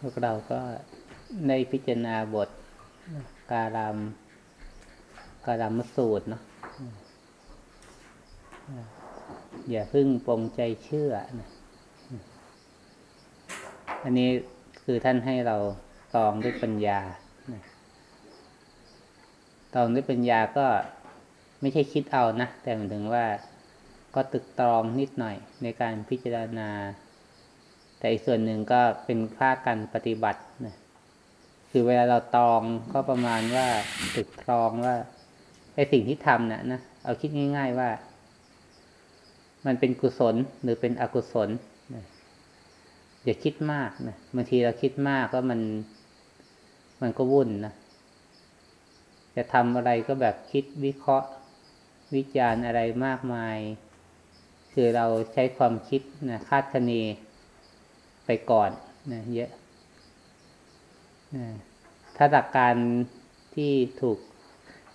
พวกเราก็ในพิจารณาบทการามการามสูตรเนาะอย่าพึ่งปรงใจเชื่อนะอันนี้คือท่านให้เราตองด้วยปัญญาตองด้วยปัญญาก็ไม่ใช่คิดเอานะ แต่หมายถึงว่าก็ตึกตรองนิดหน่อยในการพิจารณา แต่อีกส่วนหนึ่งก็เป็นค่าการปฏิบัตินะคือเวลาเราตองก็ประมาณว่าตึกตรองว่าไอสิ่งที่ทำนะนะเอาคิดง่าย ๆว่า มันเป็นกุศลหรือเป็นอกุศลนะอย่าคิดมากนะบางทีเราคิดมากก็มัน มันก็วุ่นนะจะทำอะไรก็แบบคิดวิเคราะห์ วิจารณ์อะไรมากมาย คือเราใช้ความคิดนะคาดคะเน ไปก่อนนะเยอะนะถ้าหลักการที่ถูก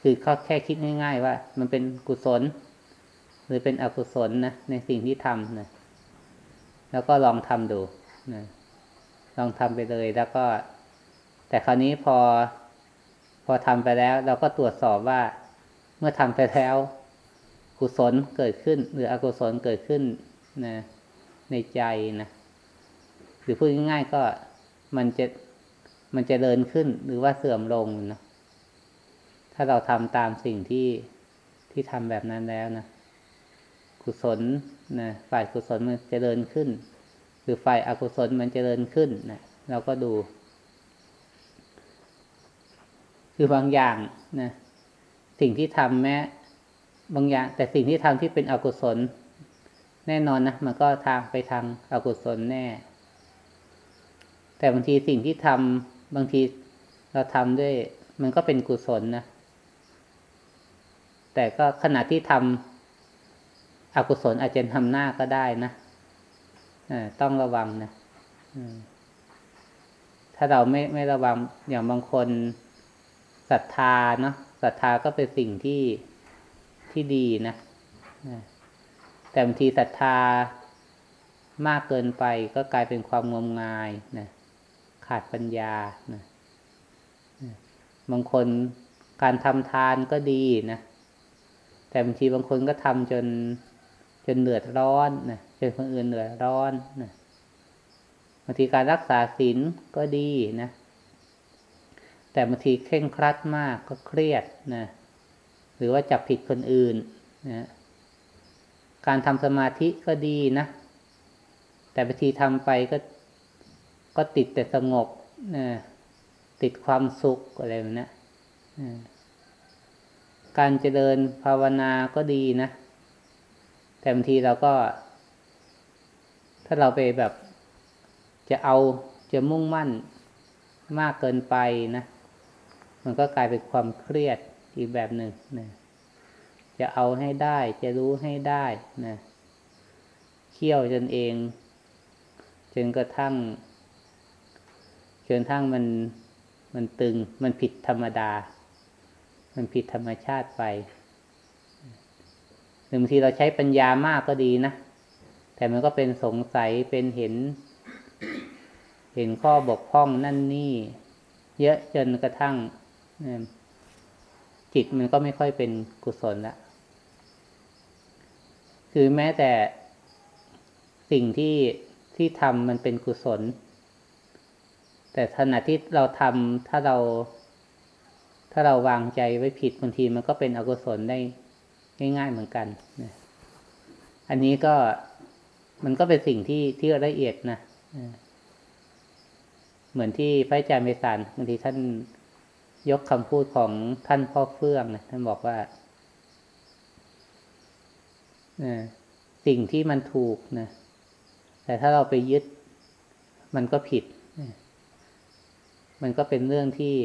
คือเขาแค่คิดง่าย ๆ ว่า มันเป็นกุศล หรือเป็นอกุศลนะในสิ่งที่ทำนะแล้วก็ลองทำดูนะลองทำไปเลยแล้วก็ แต่คราวนี้พอ พอทำไปแล้ว เราก็ตรวจสอบว่า เมื่อทำไปแล้ว กุศลเกิดขึ้น หรืออกุศลเกิดขึ้นนะในใจนะ หรือพูดง่ายๆก็มันจะมันจะเดินขึ้นหรือว่าเสื่อมลงนะถ้าเราทำตามสิ่งที่ที่ทำแบบนั้นแล้วนะกุศลนะฝ่ายกุศลมันจะเดินขึ้น หรือฝ่ายอกุศลมันจะเดินขึ้นนะเราก็ดู คือบางอย่างนะสิ่งที่ทำแม้บางอย่าง แต่สิ่งที่ทำที่เป็นอกุศล แน่นอนนะมันก็ทางไปทางอกุศลแน่ แต่บางทีสิ่งที่ทำบางทีเราทำด้วย มันก็เป็นกุศลนะ แต่ก็ขณะที่ทำอกุศลอาจจะทำหน้าก็ได้นะต้องระวังนะถ้าเราไม่ไม่ระวังอย่างบางคนศรัทธาเนาะศรัทธาก็เป็นสิ่งที่ที่ดีนะแต่บางทีศรัทธามากเกินไปก็กลายเป็นความงมงายนะ ขาดปัญญานะบางคนการทำทานก็ดีนะ แต่บางทีบางคนก็ทำจนจนเดือดร้อนนะจนคนอื่นเดือดร้อนนะบางทีการรักษาศีลก็ดีนะ แต่บางทีเคร่งครัดมากก็เครียดนะหรือว่าจับผิดคนอื่นนะการทำสมาธิก็ดีนะ แต่บางทีทำไปก็ ก็ติดแต่สงบนะติดความสุขอะไรแบบนี้การเจริญภาวนาก็ดีนะ แต่บางทีเราก็ ถ้าเราไปแบบจะเอาจะมุ่งมั่นมากเกินไปนะ มันก็กลายเป็นความเครียดอีกแบบหนึ่งนะจะเอาให้ได้จะรู้ให้ได้นะเคี่ยวจนเอง จนกระทั่ง จนทั้งมันมันตึง มันผิดธรรมดา มันผิดธรรมชาติไปหรือบางทีเราใช้ปัญญามากก็ดีนะ แต่มันก็เป็นสงสัยเป็นเห็น เห็นข้อบกพร่องนั่นนี่ เยอะจนกระทั่งจิตมันก็ไม่ค่อยเป็นกุศลละคือแม้แต่สิ่งที่ที่ทำมันเป็นกุศล แต่ขณะที่เราทำถ้าเรา ถ้าเราวางใจไว้ผิดบางทีมันก็เป็นอกุศลได้ง่าย ๆเหมือนกันนะอันนี้ก็มันก็เป็นสิ่งที่ที่ละเอียดนะเหมือนที่พระอาจารย์เมสานบางทีท่านยกคำพูดของท่านพ่อเฟื่องนะท่านบอกว่าสิ่งที่มันถูกนะแต่ถ้าเราไปยึดมันก็ผิด มันก็เป็นเรื่องที่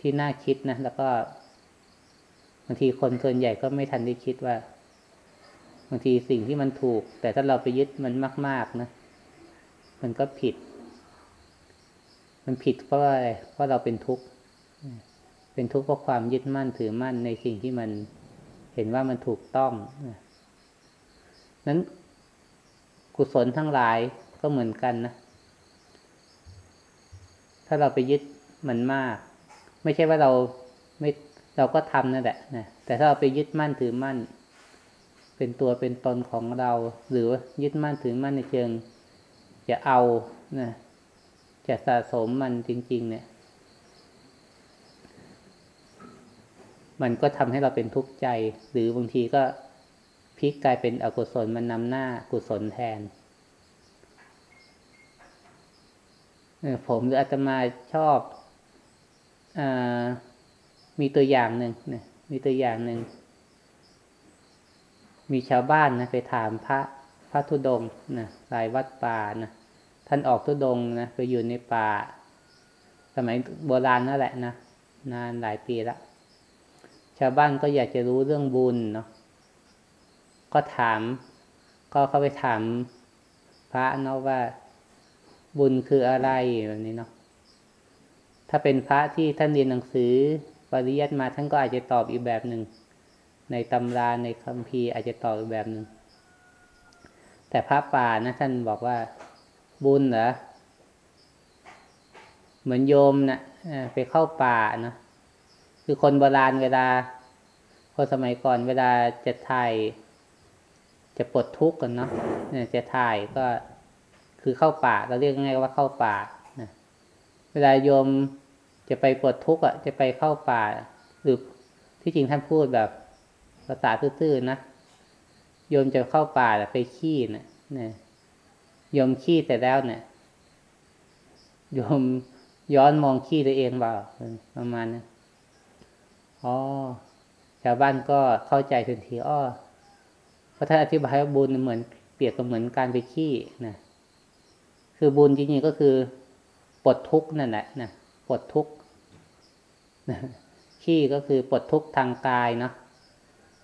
ที่น่าคิดนะ แล้วก็บางทีคนส่วนใหญ่ก็ไม่ทันได้คิดว่าบางทีสิ่งที่มันถูก แต่ถ้าเราไปยึดมันมาก ๆนะมันก็ผิด มันผิดเพราะอะไรเพราะเราเป็นทุกข์เป็นทุกข์เพราะความยึดมั่นถือมั่นในสิ่งที่มันเห็นว่ามันถูกต้องนั้นกุศลทั้งหลายก็เหมือนกันนะ ถ้าเราไปยึดมันมาก ไม่ใช่ว่าเราไม่เราก็ทำนั่นแหละนะแต่ถ้าเราไปยึดมั่นถือมั่น เป็นตัวเป็นตนของเรา หรือยึดมั่นถือมั่นในเชิง จะเอานะจะสะสมมันจริง ๆ เนี่ย มันก็ทำให้เราเป็นทุกข์ใจ หรือบางทีก็พลิกกลายเป็นอกุศลมันนำหน้ากุศลแทน ผมหรืออาตมาชอบอมีตัวอย่างหนึ่งนะมีตัวอย่างหนึ่ง มีชาวบ้านนะไปถามพระพระธุดงนะสายวัดป่านะท่านออกธุดงนะไปอยู่ในป่า สมัยโบราณนั่นแหละนะนานหลายปีล้วชาวบ้านก็อยากจะรู้เรื่องบุญเนาะก็ถาม ก็เข้าไปถามพระเนาะว่า บุญคืออะไรแบบนี้เนาะถ้าเป็นพระที่ท่านเรียนหนังสือปริยัติมาท่านก็อาจจะตอบอีกแบบหนึ่ง ในตำราในคัมภีร์อาจจะตอบอีกแบบหนึ่ง แต่พระป่านะท่านบอกว่าบุญเหรอเหมือนโยมนะไปเข้าป่านะคือคนโบราณเวลา คนสมัยก่อนเวลาจะถ่าย จะปลดทุกข์กันเนาะเนี่ยจะถ่ายก็ คือเข้าป่า เราเรียกง่ายว่าเข้าป่านะเวลาโยมจะไปปลดทุกข์อะ จะไปเข้าป่า หรือที่จริงท่านพูดแบบภาษาซื่อๆนะโยมจะเข้าป่าไปขี้นะเนี่ยโยมขี้แต่แล้วเนี่ยโยมย้อนมองขี้ตัวเองเปล่าประมาณนี้อ๋อชาวบ้านก็เข้าใจทันทีอ้อเพราะท่านอธิบายว่าบุญเหมือนเปรียบกับเหมือนการไปขี้นะ คือบุญจริงๆก็คือปลดทุกข์นั่นแหละนะปลดทุกข์ขี้ก็คือปลดทุกข์ทางกายเนาะ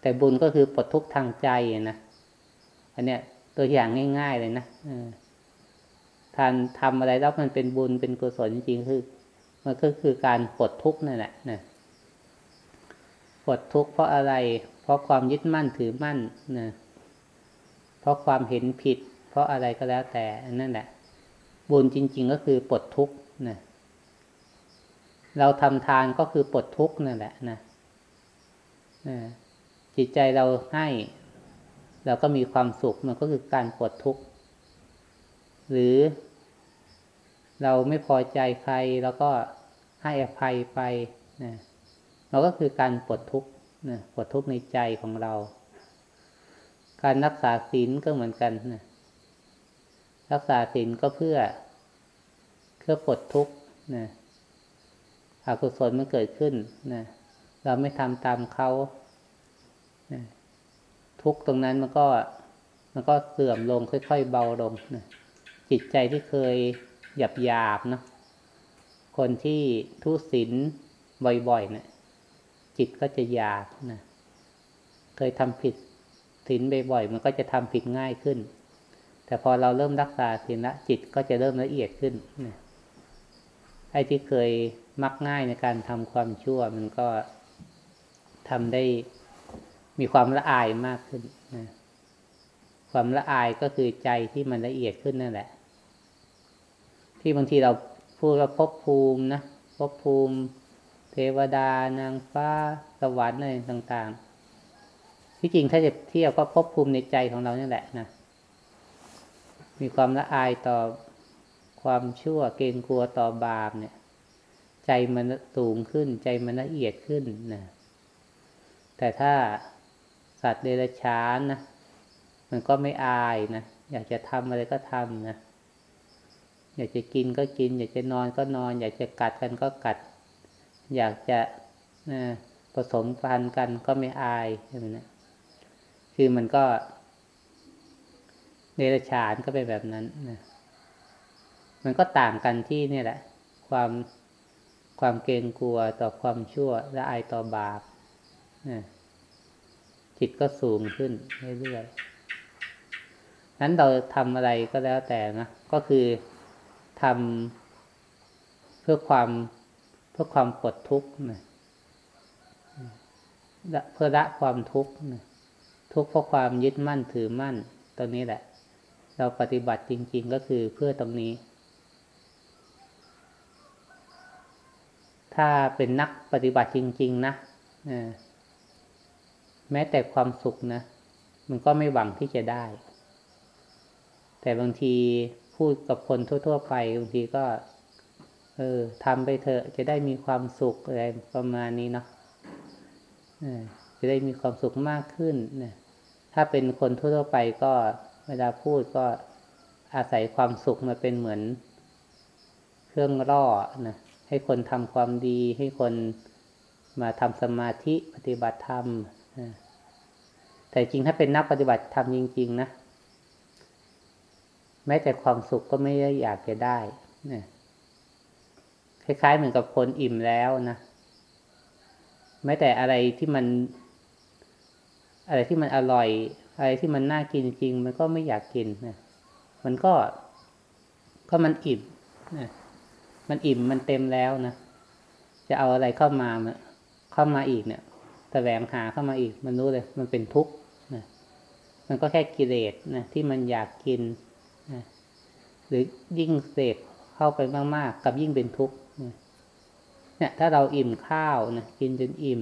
แต่บุญก็คือปลดทุกข์ทางใจนะอันเนี้ยตัวอย่างง่าย ๆเลยนะท่านทำอะไรแล้วมันเป็นบุญเป็นกุศลจริงๆคือมันก็คือการปลดทุกข์นั่นแหละนะปลดทุกข์เพราะอะไร เพราะความยึดมั่นถือมั่นนะเพราะความเห็นผิด เพราะอะไรก็แล้วแต่นั่นแหละ บุญจริง ๆ ก็คือปลดทุกข์นะเราทำทานก็คือปลดทุกข์นั่นแหละนะจิตใจเราให้เราก็มีความสุขมันก็คือการปลดทุกข์หรือ เราไม่พอใจใครเราก็ให้อภัยไปนะเราก็คือการปลดทุกข์นะปลดทุกข์ในใจของเรา การรักษาศีลก็เหมือนกันนะ รักษาศีลก็เพื่อเพื่อปลดทุกข์นะอกุศลมันเกิดขึ้นนะเราไม่ทำตามเขานะทุกตรงนั้นมันก็ มันก็เสื่อมลงค่อย ๆ เบาลงนะจิตใจที่เคยหยาบหยาบเนาะคนที่ทุศีลบ่อยๆเนะี่ย จิตก็จะหยาบนะเคยทำผิดศีลบ่อยๆมันก็จะทำผิดง่ายขึ้น แต่พอเราเริ่มรักษาศีลละจิตก็จะเริ่มละเอียดขึ้นไอ้ที่เคยมักง่ายในการทำความชั่ว มันก็ทำได้มีความละอายมากขึ้นนะความละอายก็คือใจที่มันละเอียดขึ้นนั่นแหละ ที่บางทีเราพูดว่าภพภูมินะภพภูมิ เทวดานางฟ้าสวรรค์อะไรต่าง ๆ ที่จริงถ้าจะเทียบก็ภพภูมิในใจของเรานี่แหละนะ มีความละอายต่อความชั่วเกรงกลัวต่อบาปเนี่ย ใจมันสูงขึ้น ใจมันละเอียดขึ้นนะแต่ถ้าสัตว์เดรัจฉานนะมันก็ไม่อายนะอยากจะทำอะไรก็ทำนะอยากจะกินก็กิน อยากจะนอนก็นอน อยากจะกัดกันก็กัด อยากจะนะผสมพันธุ์กันก็ไม่อายใช่ไหมนะคือมันก็ เดรัจฉานก็เป็นแบบนั้นนะมันก็ต่างกันที่นี่แหละ ความความเกรงกลัวต่อความชั่วและอายต่อบาปนะจิตก็สูงขึ้นเรื่อยๆนั้นเราทำอะไรก็แล้วแต่นะก็คือทำเพื่อความเพื่อความปลดทุกข์นะเพื่อละความทุกข์นะทุกข์เพราะความยึดมั่นถือมั่นตรงนี้แหละ เราปฏิบัติจริง ๆ ก็คือเพื่อตรงนี้ ถ้าเป็นนักปฏิบัติจริง ๆ นะแม้แต่ความสุขนะ มันก็ไม่หวังที่จะได้ แต่บางทีพูดกับคนทั่ว ๆ ไปบางทีก็ เออทำไปเถอะจะได้มีความสุขอะไรประมาณนี้เนาะจะได้มีความสุขมากขึ้นนะถ้าเป็นคนทั่ว ๆ ไปก็ เวลาพูดก็อาศัยความสุขมาเป็นเหมือน เครื่องล่อนะให้คนทำความดี ให้คนมาทำสมาธิปฏิบัติธรรมแต่จริงถ้าเป็นนักปฏิบัติธรรมจริง ๆ นะแม้แต่ความสุขก็ไม่ได้อยากจะได้นะคล้ายๆเหมือนกับคนอิ่มแล้วนะแม้แต่อะไรที่มัน อะไรที่มันอร่อย อะไรที่มันน่ากินจริง มันก็ไม่อยากกินนะมันก็ก็มันอิ่มนะมันอิ่มมันเต็มแล้วนะจะเอาอะไรเข้ามาเข้ามาอีกเนี่ยแสวงหาเข้ามาอีก มันรู้เลย มันเป็นทุกข์นะมันก็แค่กิเลสนะที่มันอยากกินนะหรือยิ่งเสพเข้าไปมาก ๆ กับยิ่งเป็นทุกข์เนี่ยถ้าเราอิ่มข้าวนะกินจนอิ่ม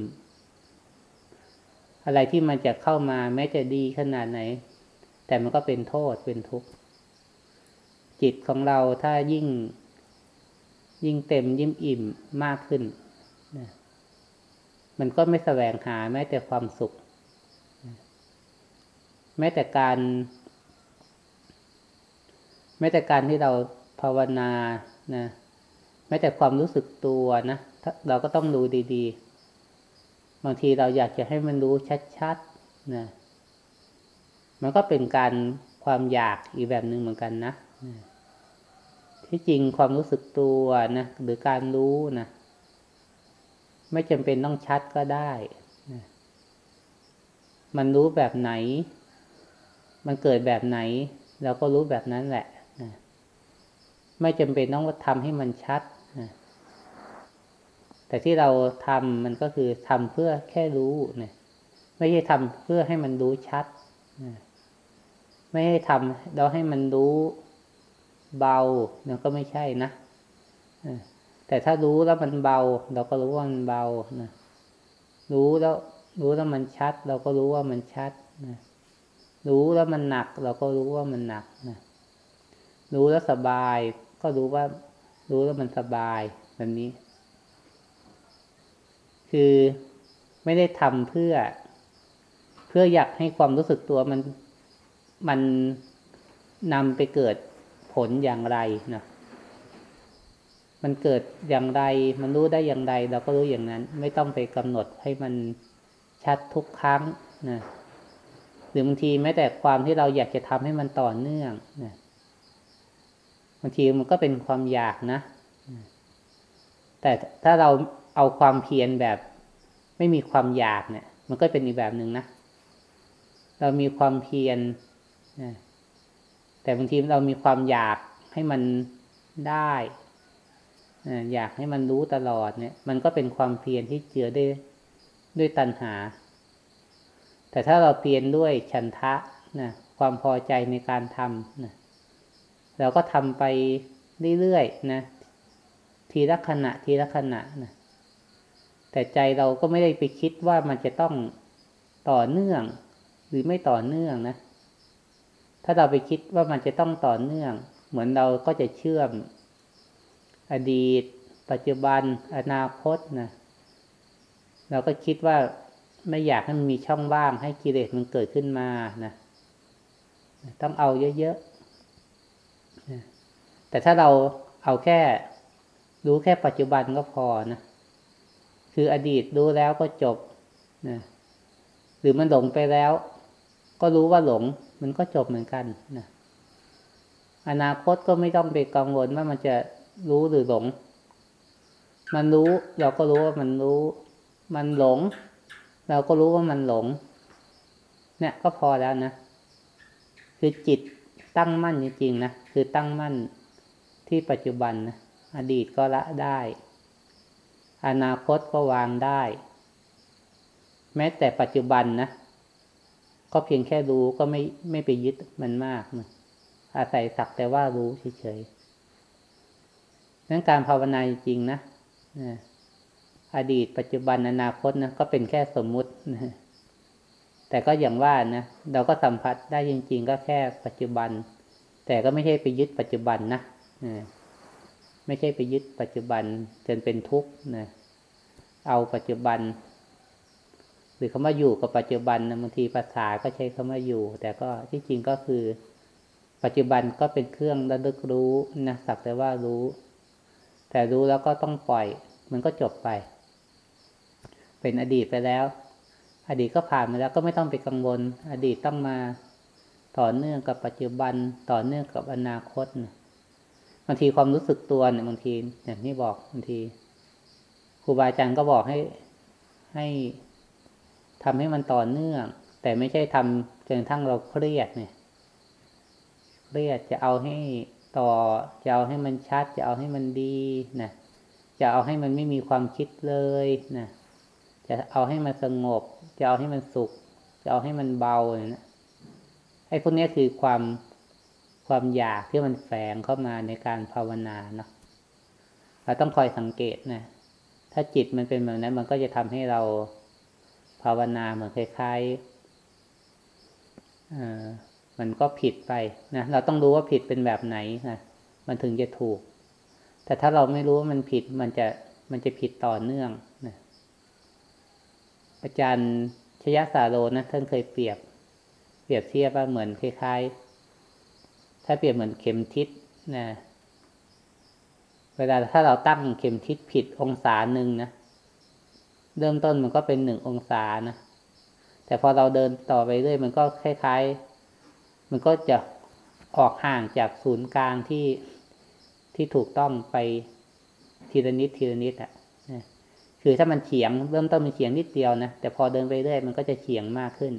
อะไรที่มันจะเข้ามาแม้จะดีขนาดไหน แต่มันก็เป็นโทษเป็นทุกข์ จิตของเราถ้ายิ่ง ยิ่งเต็มยิ่งอิ่มมากขึ้นนะมันก็ไม่แสวงหาแม้แต่ความสุข แม้แต่การ แม้แต่การที่เราภาวนานะแม้แต่ความรู้สึกตัวนะเราก็ต้องดูดี ๆ บางทีเราอยากจะให้มันรู้ชัดๆนะมันก็เป็นการความอยากอีกแบบหนึ่งเหมือนกันนะที่จริงความรู้สึกตัวนะหรือการรู้นะไม่จำเป็นต้องชัดก็ได้นะมันรู้แบบไหน มันเกิดแบบไหนเราก็รู้แบบนั้นแหละนะไม่จำเป็นต้องทำให้มันชัด แต่ที่เราทำมันก็คือทำเพื่อแค่รู้เนะไม่ใช่ทำเพื่อให้มันรู้ชัด ไม่ให้ทำเราให้มันรู้เบาเนี่ยก็ไม่ใช่นะแต่ถ้ารู้แล้วมันเบา เราก็รู้ว่ามันเบานะรู้แล้วรู้แล้วมันชัด เราก็รู้ว่ามันชัดนะรู้แล้วมันหนัก เราก็รู้ว่ามันหนักนะรู้แล้วสบาย ก็รู้ว่า รู้แล้วมันสบายแบบนี้ คือไม่ได้ทำเพื่อ เพื่ออยากให้ความรู้สึกตัวมันมันนำไปเกิดผลอย่างไรนะมันเกิดอย่างไร มันรู้ได้อย่างไรเราก็รู้อย่างนั้น ไม่ต้องไปกำหนดให้มันชัดทุกครั้งนะหรือบางทีแม้แต่ความที่เราอยากจะทำให้มันต่อเนื่องนะบางทีมันก็เป็นความอยากนะ แต่ถ้าเรา เอาความเพียรแบบ ไม่มีความอยากเนี่ย มันก็เป็นอีกแบบหนึ่งนะเรามีความเพียรนะแต่บางทีเรามีความอยากให้มันได้อยากให้มันรู้ตลอดเนี่ย มันก็เป็นความเพียรที่เจือด้วยด้วยตัณหา แต่ถ้าเราเพียรด้วยฉันทะนะความพอใจในการทำนะเราก็ทำไปเรื่อยๆนะทีละขณะทีละขณะนะ แต่ใจเราก็ไม่ได้ไปคิดว่ามันจะต้องต่อเนื่อง หรือไม่ต่อเนื่องนะ ถ้าเราไปคิดว่ามันจะต้องต่อเนื่อง เหมือนเราก็จะเชื่อม อดีต ปัจจุบัน อนาคตนะเราก็คิดว่าไม่อยากให้มันมีช่องว่างให้กิเลสมันเกิดขึ้นมานะต้องเอาเยอะๆแต่ถ้าเราเอาแค่ รู้แค่ปัจจุบันก็พอนะ คืออดีตรู้แล้วก็จบนะหรือมันหลงไปแล้ว ก็รู้ว่าหลง มันก็จบเหมือนกันนะอนาคตก็ไม่ต้องไปกังวลว่ามันจะรู้หรือหลง มันรู้เราก็รู้ว่ามันรู้ มันหลง เราก็รู้ว่ามันหลง เนี่ยก็พอแล้วนะ คือจิตตั้งมั่นจริงๆนะ คือตั้งมั่นที่ปัจจุบันนะ อดีตก็ละได้ อนาคตก็วางได้ แม้แต่ปัจจุบันนะก็เพียงแค่รู้ก็ไม่ไม่ไปยึดมันมากนะอาศัยสักแต่ว่ารู้เฉยๆนั้นการภาวนาจริงนะอดีตปัจจุบันอนาคตนะก็เป็นแค่สมมุตินะแต่ก็อย่างว่านะเราก็สัมผัสได้จริง ๆ ก็แค่ปัจจุบัน แต่ก็ไม่ใช่ไปยึดปัจจุบันนะไม่ใช่ไปยึดปัจจุบันจนเป็นทุกข์นะ เอาปัจจุบัน หรือคำว่าอยู่กับปัจจุบันนะบางทีภาษาก็ใช้คำว่าอยู่ แต่ก็ที่จริงก็คือ ปัจจุบันก็เป็นเครื่องระลึกรู้นะสักแต่ว่ารู้ แต่รู้แล้วก็ต้องปล่อย มันก็จบไป เป็นอดีตไปแล้ว อดีตก็ผ่านมาแล้วก็ไม่ต้องไปกังวล อดีตต้องมาต่อเนื่องกับปัจจุบันต่อเนื่องกับอนาคตนะบางทีความรู้สึกตัวเนี่ยบางทีอย่างที่บอกบางที ครูบาอาจารย์ก็บอกให้ให้ทำให้มันต่อเนื่อง แต่ไม่ใช่ทำจนทั้งเราเครียดเนี่ยเครียดจะเอาให้ต่อจะเอาให้มันชัด จะเอาให้มันดีนะจะเอาให้มันไม่มีความคิดเลยนะจะเอาให้มันสงบ จะเอาให้มันสุข จะเอาให้มันเบาเนี่ยนะไอ้พวกนี้คือความความอยากที่มันแฝงเข้ามาในการภาวนาเนาะเราต้องคอยสังเกตนะ ถ้าจิตมันเป็นแบบนั้น มันก็จะทำให้เราภาวนาเหมือนคล้ายๆมันก็ผิดไปนะเราต้องรู้ว่าผิดเป็นแบบไหนนะมันถึงจะถูก แต่ถ้าเราไม่รู้ว่ามันผิดมันจะมันจะผิดต่อเนื่องนะอาจารย์ชยสาโรนะท่านเคยเปรียบ เปรียบเทียบว่าเหมือนคล้ายๆ ถ้าเปรียบเหมือนเข็มทิศนะ เวลาถ้าเราตั้งเข็มทิศผิดองศาหนึ่งนะ เริ่มต้นมันก็เป็นหนึ่งองศานะ แต่พอเราเดินต่อไปเรื่อยมันก็คล้ายๆ มันก็จะออกห่างจากศูนย์กลางที่ที่ถูกต้องไปทีละนิดทีละนิดอะคือถ้ามันเฉียงเริ่มต้นมันเฉียงนิดเดียวนะ แต่พอเดินไปเรื่อยมันก็จะเฉียงมากขึ้น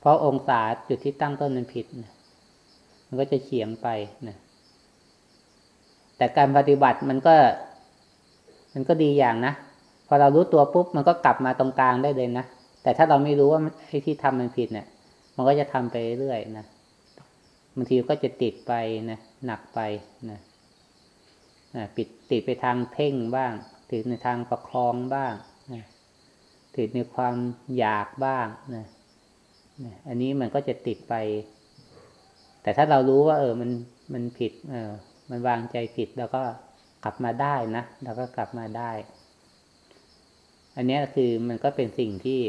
เพราะองศาจุดที่ตั้งต้นมันผิดนะมันก็จะเฉียงไปนะ แต่การปฏิบัติมันก็ มันก็ดีอย่างนะ พอเรารู้ตัวปุ๊บมันก็กลับมาตรงกลางได้เลยนะ แต่ถ้าเราไม่รู้ว่าไอ้ที่ทำมันผิดเนี่ย มันก็จะทำไปเรื่อยนะบางทีก็จะติดไปนะหนักไปนะนะปิดติดไปทางเพ่งบ้าง ติดในทางประคองบ้างนะติดในความอยากบ้างนะนะอันนี้มันก็จะติดไป แต่ถ้าเรารู้ว่า เออ มันมันผิด เออ มันวางใจผิดแล้วก็กลับมาได้นะเราก็กลับมาได้ อันนี้คือมันก็เป็นสิ่งที่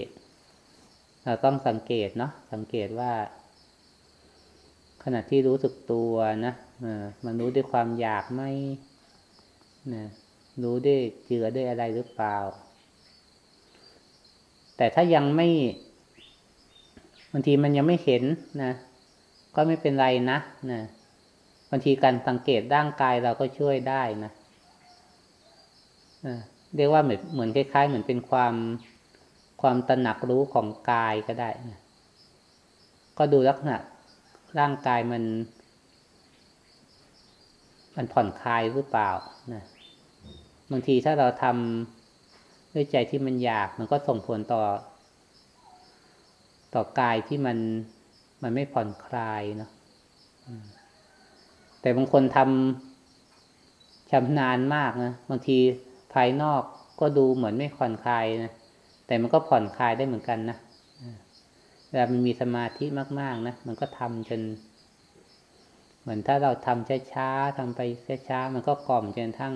เราต้องสังเกตเนาะสังเกตว่า ขณะที่รู้สึกตัวนะมันรู้ด้วยความอยากไหมนะรู้ด้วยเจือด้วยอะไรหรือเปล่า แต่ถ้ายังไม่บางทีมันยังไม่เห็นนะ ก็ไม่เป็นไรนะนะ บางทีการสังเกตร่างกายเราก็ช่วยได้นะเรียกว่าเหมือนเหมือนคล้ายๆ เหมือนเป็นความความตระหนักรู้ของกายก็ได้นะก็ดูลักษณะร่างกายมัน มันผ่อนคลายหรือเปล่านะบางทีถ้าเราทำด้วยใจที่มันอยาก มันก็ส่งผลต่อ ต่อกายที่มันมันไม่ผ่อนคลายเนาะ แต่บางคนทำชำนาญมากนะบางทีภายนอกก็ดูเหมือนไม่ผ่อนคลายนะแต่มันก็ผ่อนคลายได้เหมือนกันนะเวลามันมีสมาธิมาก ๆนะมันก็ทำจน เหมือนถ้าเราทำช้าๆทำไปช้าๆมันก็กล่อมจนทั้ง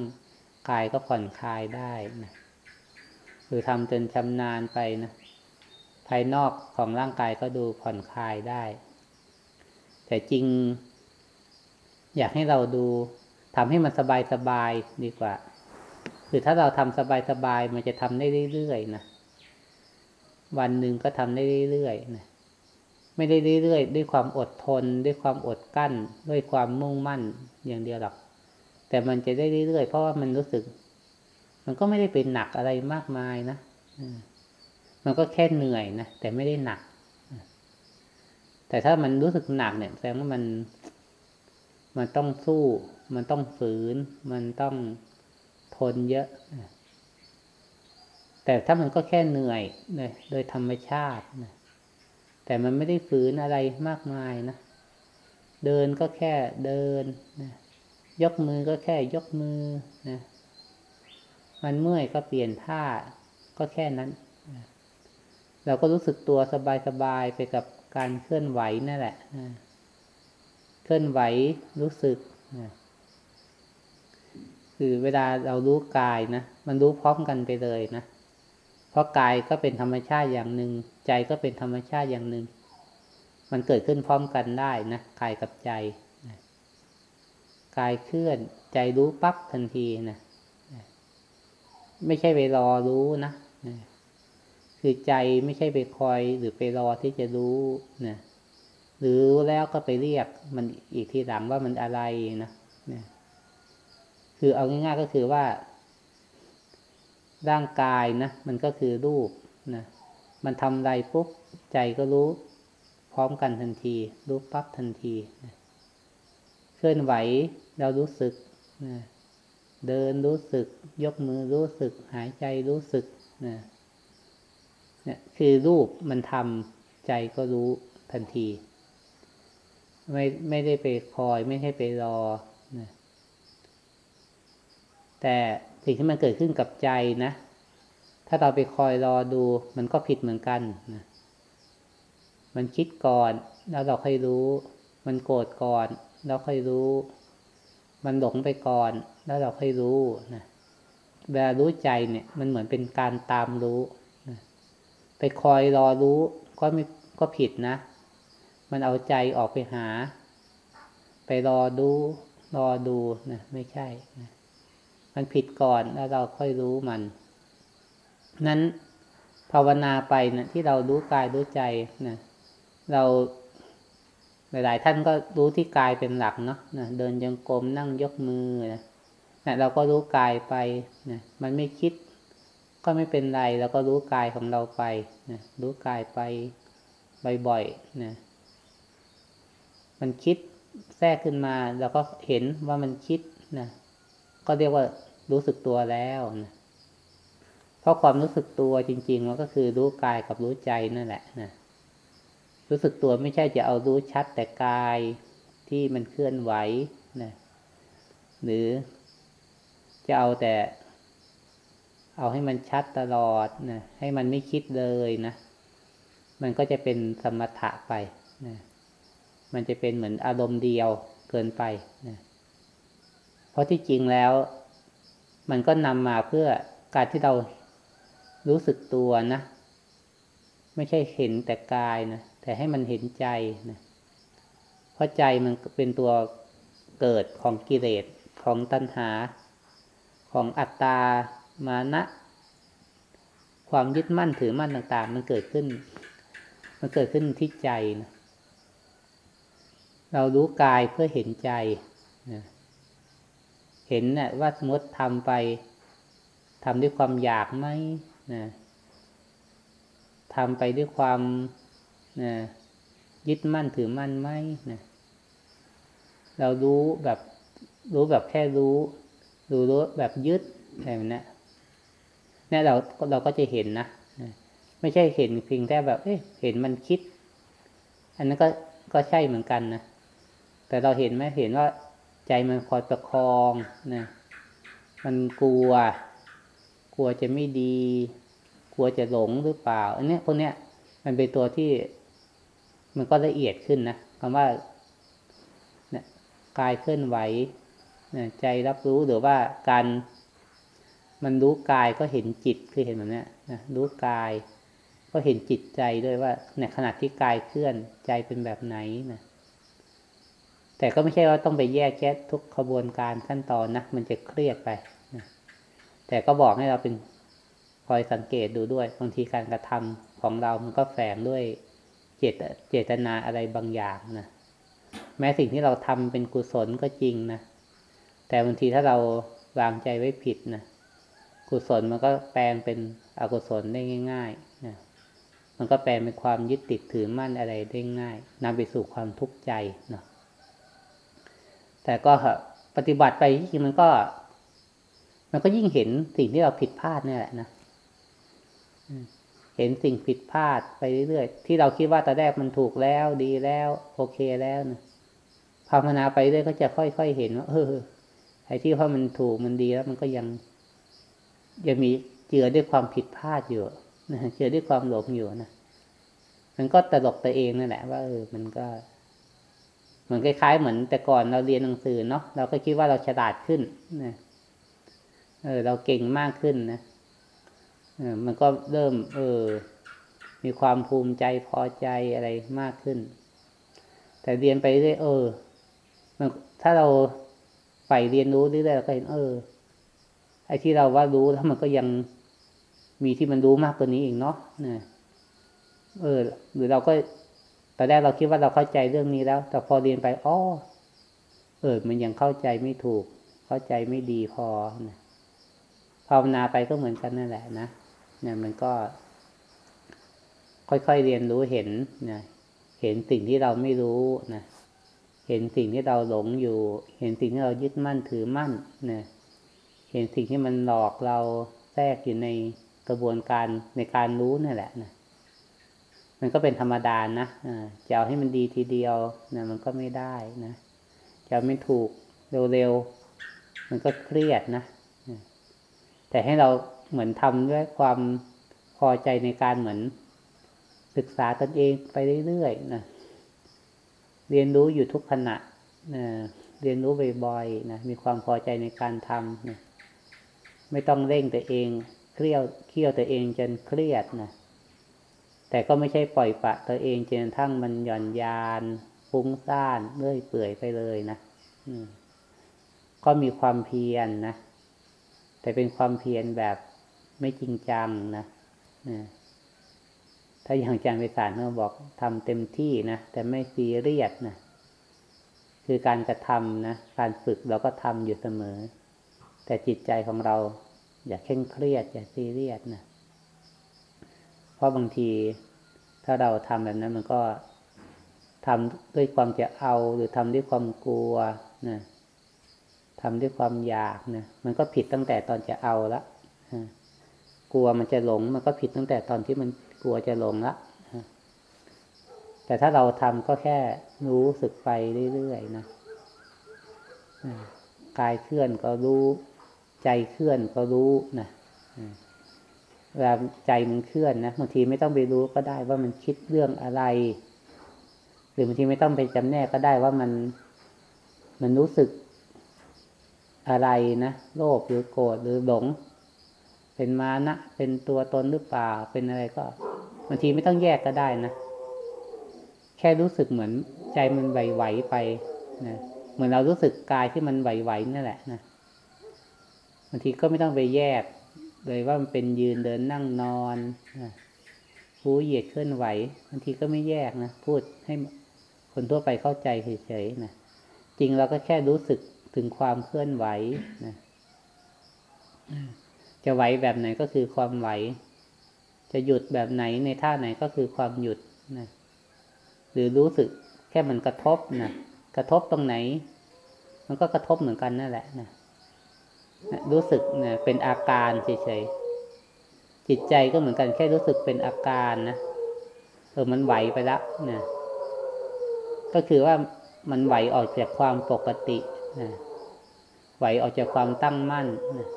กายก็ผ่อนคลายได้นะหรือทำจนชำนาญไปนะภายนอกของร่างกายก็ดูผ่อนคลายได้ แต่จริง อยากให้เราดูทำให้มันสบายสบายดีกว่า คือถ้าเราทำสบายสบายมันจะทำได้เรื่อยๆนะวันหนึ่งก็ทำได้เรื่อยๆนะไม่ได้เรื่อยๆด้วยความอดทน ด้วยความอดกั้น ด้วยความมุ่งมั่นอย่างเดียวหรอก แต่มันจะได้เรื่อยๆเพราะว่ามันรู้สึก มันก็ไม่ได้เป็นหนักอะไรมากมายนะมันก็แค่เหนื่อยนะแต่ไม่ได้หนัก แต่ถ้ามันรู้สึกหนักเนี่ยแสดงว่ามัน มันต้องสู้ มันต้องฝืน มันต้องทนเยอะ แต่ถ้ามันก็แค่เหนื่อยโดยธรรมชาตินะแต่มันไม่ได้ฝืนอะไรมากมายนะ เดินก็แค่เดินนะยกมือก็แค่ยกมือนะ มันเมื่อยก็เปลี่ยนท่าก็แค่นั้นเราก็รู้สึกตัวสบายๆไปกับการเคลื่อนไหวนั่นแหละ เคลื่อนไหวรู้สึกคือเวลาเรารู้กายนะมันรู้พร้อมกันไปเลยนะเพราะกายก็เป็นธรรมชาติอย่างหนึ่งใจก็เป็นธรรมชาติอย่างหนึ่งมันเกิดขึ้นพร้อมกันได้นะกายกับใจกายเคลื่อนใจรู้ปั๊บทันทีนะไม่ใช่ไปรอรู้นะคือใจไม่ใช่ไปคอยหรือไปรอที่จะรู้นะ หรือรู้แล้วก็ไปเรียกมันอีกทีหลังว่ามันอะไรนะนะคือเอาง่ายๆก็คือว่า ร่างกายนะมันก็คือรูปนะมันทำอะไรปุ๊บใจก็รู้ พร้อมกันทันที รู้ปั๊บทันทีนะเคลื่อนไหวเรารู้สึกนะเดินรู้สึก ยกมือรู้สึก หายใจรู้สึกนะเนี่ยคือรูปมันทำใจก็รู้ทันที ไม่ไม่ได้ไปคอย ไม่ให้ไปรอนะแต่สิ่งที่มันเกิดขึ้นกับใจนะ ถ้าเราไปคอยรอดูมันก็ผิดเหมือนกันนะมันคิดก่อนแล้วเราค่อยรู้ มันโกรธก่อน แล้วค่อยรู้ มันหลงไปก่อน แล้วเราค่อยรู้นะเวลารู้ใจเนี่ย มันเหมือนเป็นการตามรู้นะไปคอยรอรู้ก็ไม่ก็ผิดนะ มันเอาใจออกไปหา ไปรอดู รอดูนะไม่ใช่นะมันผิดก่อนแล้วเราค่อยรู้มัน นั้นภาวนาไปนะที่เรารู้กายรู้ใจนะเราหลายๆท่านก็รู้ที่กายเป็นหลักเนาะนะเดินยังกรมนั่งยกมือนะนะเราก็รู้กายไปนะมันไม่คิด ก็ไม่เป็นไรเราก็รู้กายของเราไปนะรู้กายไปบ่อยๆนะ มันคิดแทรกขึ้นมาเราก็เห็นว่ามันคิดนะก็เรียกว่ารู้สึกตัวแล้วนะเพราะความรู้สึกตัวจริง ๆ มันก็คือรู้กายกับรู้ใจนั่นแหละนะรู้สึกตัวไม่ใช่จะเอารู้ชัดแต่กายที่มันเคลื่อนไหวนะหรือจะเอาแต่ เอาให้มันชัดตลอดนะให้มันไม่คิดเลยนะ มันก็จะเป็นสมถะไป มันจะเป็นเหมือนอารมณ์เดียวเกินไปนะเพราะที่จริงแล้ว มันก็นำมาเพื่อการที่เรารู้สึกตัวนะ ไม่ใช่เห็นแต่กายนะแต่ให้มันเห็นใจนะเพราะใจมันเป็นตัวเกิดของกิเลสของตัณหา ของอัตตา มานะ ความยึดมั่นถือมั่นต่าง ๆ มันเกิดขึ้น มันเกิดขึ้นที่ใจนะ เรารู้กายเพื่อเห็นใจนะเห็นนะ่ะว่าสมมติทำไปทำด้วยความอยากไหมนะทำไปด้วยความนะยึดมั่นถือมั่นไหมนะเรารู้แบบรู้แบบแค่รู้ รู้รู้แบบยึดอะไรแบบนี้นี่เราเราก็จะเห็นนะไม่ใช่เห็นเพียงแต่แบบ เอ๊ะเห็นมันคิด อันนั้นก็ก็ใช่เหมือนกันนะ แต่เราเห็นไหมเห็นว่าใจมันคอยประคองนะมันกลัว กลัวจะไม่ดี กลัวจะหลงหรือเปล่า อันนี้พวกเนี้ยมันเป็นตัวที่มันก็ละเอียดขึ้นนะคำว่าเนี่ยกายเคลื่อนไหวนี่ยใจรับรู้หรือว่าการมันรู้กายก็เห็นจิตคือเห็นแบบนี้นะรู้กาย ก็เห็นจิตใจด้วยว่าในขณะที่กายเคลื่อนใจเป็นแบบไหนนะ แต่ก็ไม่ใช่ว่าต้องไปแยกแยะทุกขบวนการขั้นตอนนะ มันจะเครียดไปนะแต่ก็บอกให้เราเป็นคอยสังเกตดูด้วย บางทีการกระทำของเรา มันก็แฝงด้วยเจตเจตนาอะไรบางอย่างนะ แม้สิ่งที่เราทำเป็นกุศลก็จริงนะ แต่บางทีถ้าเราวางใจไว้ผิดนะ กุศลมันก็แปลงเป็นอกุศลได้ง่ายๆนะมันก็แปลงเป็นความยึดติดถือมั่นอะไรได้ง่ายนำไปสู่ความทุกข์ใจเนาะ แต่ก็ปฏิบัติไปจริงมันก็ มันก็ยิ่งเห็นสิ่งที่เราผิดพลาดนี่แหละนะเห็นสิ่งผิดพลาดไปเรื่อยๆที่เราคิดว่าตอนแรกมันถูกแล้วดีแล้ว โอเคแล้วนะภาวนาไปเรื่อยก็จะค่อยๆเห็นว่าเออไอ้ที่ว่ามันถูกมันดีแล้ว มันก็ยังยังมีเจือด้วยความผิดพลาดอยู่นะเจือด้วยความหลงอยู่นะมันก็ตลกตัวเองนั่นแหละว่าเออมันก็ เหมือนคล้ายๆ เหมือนแต่ก่อนเราเรียนหนังสือเนาะเราก็คิดว่าเราฉลาดขึ้นนะเออ เราเก่งมากขึ้นนะเออมันก็เริ่ม เออ มีความภูมิใจพอใจอะไรมากขึ้น แต่เรียนไปเรื่อยเออมันถ้าเราใฝ่เรียนรู้เรื่อยๆเราก็เห็นเออไอ้ที่เราว่ารู้แล้วมันก็ยังมีที่มันรู้มากกว่านี้อีกเนาะนะเออ หรือเราก็ ตอนแรกเราคิดว่าเราเข้าใจเรื่องนี้แล้ว แต่พอเรียนไปอ๋อเออ มันยังเข้าใจไม่ถูก เข้าใจไม่ดีพอนะภาวนาไปก็เหมือนกันนั่นแหละนะเนี่ยมันก็ ค่อยๆเรียนรู้เห็นนะเห็นสิ่งที่เราไม่รู้นะเห็นสิ่งที่เราหลงอยู่ เห็นสิ่งที่เรายึดมั่นถือมั่นนะเห็นสิ่งที่มันหลอกเราแทรกอยู่ในกระบวนการในการรู้นั่นแหละนะ มันก็เป็นธรรมดานะจะเอาให้มันดีทีเดียวนะมันก็ไม่ได้นะจะไม่ถูกเร็วๆ มันก็เครียดนะ แต่ให้เราเหมือนทำด้วยความพอใจในการเหมือนศึกษาตนเองไปเรื่อยๆนะ เรียนรู้อยู่ทุกขณะนะเรียนรู้บ่อยๆนะ มีความพอใจในการทำนะไม่ต้องเร่งตัวเอง เครียดเครียวตัวเองจนเครียดนะ แต่ก็ไม่ใช่ปล่อยปะตัวเองจนทั้งมันหย่อนยานฟุ้งซ่านเลื่อยเปื่อยไปเลยนะก็มีความเพียรนนะแต่เป็นความเพียรแบบไม่จริงจังนะถ้าอย่างอาจารย์ไปสารเขาบอกทำเต็มที่นะแต่ไม่ซีเรียสนะคือการกระทำนะการฝึกเราก็ทำอยู่เสมอ แต่จิตใจของเรา อย่าเคร่งเครียด อย่าซีเรียสนะ เพราะบางทีถ้าเราทำแบบนั้นมันก็ทำด้วยความจะเอาหรือทำด้วยความกลัวนะทำด้วยความอยากนะมันก็ผิดตั้งแต่ตอนจะเอาละกลัวมันจะหลง มันก็ผิดตั้งแต่ตอนที่มันกลัวจะหลงละแต่ถ้าเราทำก็แค่รู้สึกไปเรื่อยๆนะกายเคลื่อนก็รู้ ใจเคลื่อนก็รู้นะ เวลาใจมันเคลื่อนนะบางทีไม่ต้องไปรู้ก็ได้ว่ามันคิดเรื่องอะไร หรือบางทีไม่ต้องไปจำแนกก็ได้ว่ามันมันรู้สึกอะไรนะโลภหรือโกรธหรือหลง เป็นมานะ เป็นตัวตนหรือเปล่าเป็นอะไรก็บางทีไม่ต้องแยกก็ได้นะแค่รู้สึกเหมือนใจมันไหวๆไปนะเหมือนเรารู้สึกกายที่มันไหวๆนั่นแหละนะบางทีก็ไม่ต้องไปแยก เลยว่ามันเป็นยืนเดินนั่งนอนผู้เหยียดเคลื่อนไหวบางทีก็ไม่แยกนะ พูดให้คนทั่วไปเข้าใจเฉยๆนะจริงเราก็แค่รู้สึกถึงความเคลื่อนไหวนะจะไหวแบบไหนก็คือความไหว จะหยุดแบบไหนในท่าไหนก็คือความหยุดนะหรือรู้สึกแค่มันกระทบนะกระทบตรงไหน มันก็กระทบเหมือนกันนั่นแหละนะ รู้สึกเนี่ยเป็นอาการเฉยๆจิตใจก็เหมือนกันแค่รู้สึกเป็นอาการนะเออมันไหวไปล้วนะก็คือว่ามันไหวออกจากความปกตินะไหวออกจากความตั้งมั่นนะ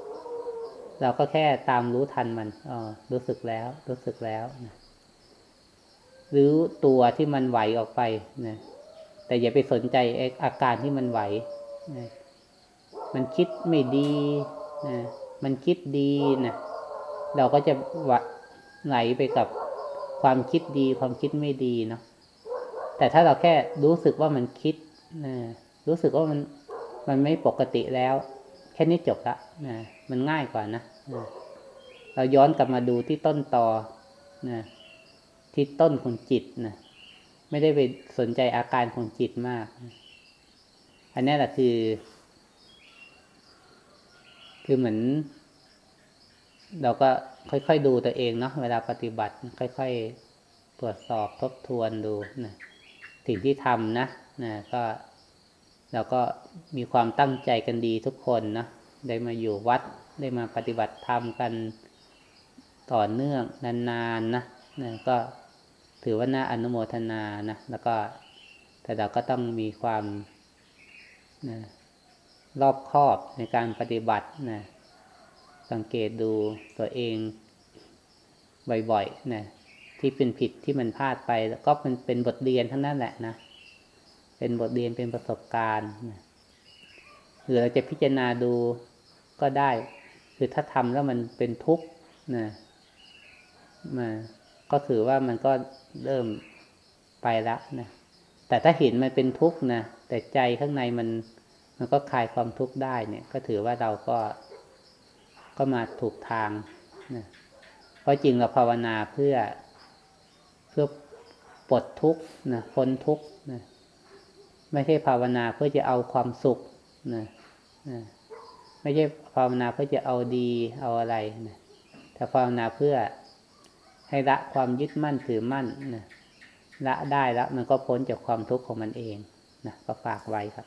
เราก็แค่ตามรู้ทันมันอ๋อรู้สึกแล้ว รู้สึกแล้วนะหรือตัวที่มันไหวออกไปนะแต่อย่าไปสนใจอาการที่มันไหวนะ มันคิดไม่ดีนะมันคิดดีนะเราก็จะวัดไหลไปกับความคิดดีความคิดไม่ดีเนาะแต่ถ้าเราแค่รู้สึกว่ามันคิดนะรู้สึกว่ามันมันไม่ปกติแล้ว แค่นี้จบละนะมันง่ายกว่านะนะเราย้อนกลับมาดูที่ต้นตอนะที่ต้นของจิตนะไม่ได้ไปสนใจอาการของจิตมาก อันนี้แหละคือ คือเหมือน เราก็ค่อยๆดูตัวเองเนาะเวลาปฏิบัติ ค่อยๆตรวจสอบทบทวนดูนะสิ่งที่ทำนะนะก็เราก็มีความตั้งใจกันดีทุกคนนะได้มาอยู่วัด ได้มาปฏิบัติธรรมกันต่อเนื่องนานๆนนะนะก็ถือว่าน่าอนุโมทนานะแล้วก็แต่เราก็ต้องมีความนะ รอบคอบในการปฏิบัตินะสังเกตดูตัวเองบ่อยๆนะที่เป็นผิดที่มันพลาดไป แล้วก็มันเป็นบทเรียนทั้งนั้นแหละนะเป็นบทเรียนเป็นประสบการณ์นะหรือเราจะพิจารณาดูก็ได้ คือถ้าทำแล้วมันเป็นทุกข์นะมาก็ถือว่ามันก็เริ่มไปแล้วนะแต่ถ้าเห็นมันเป็นทุกข์นะแต่ใจข้างในมัน มันก็คลายความทุกข์ได้เนี่ย ก็ถือว่าเราก็ก็มาถูกทางนะเพราะจริงเราภาวนาเพื่อเพื่อปลดทุกข์นะพ้นทุกข์นะไม่ใช่ภาวนาเพื่อจะเอาความสุขนะนะไม่ใช่ภาวนาเพื่อจะเอาดีเอาอะไรนะแต่ภาวนาเพื่อให้ละความยึดมั่นถือมั่นนะละได้แล้วมันก็พ้นจากความทุกข์ของมันเองนะก็ฝากไว้ครับ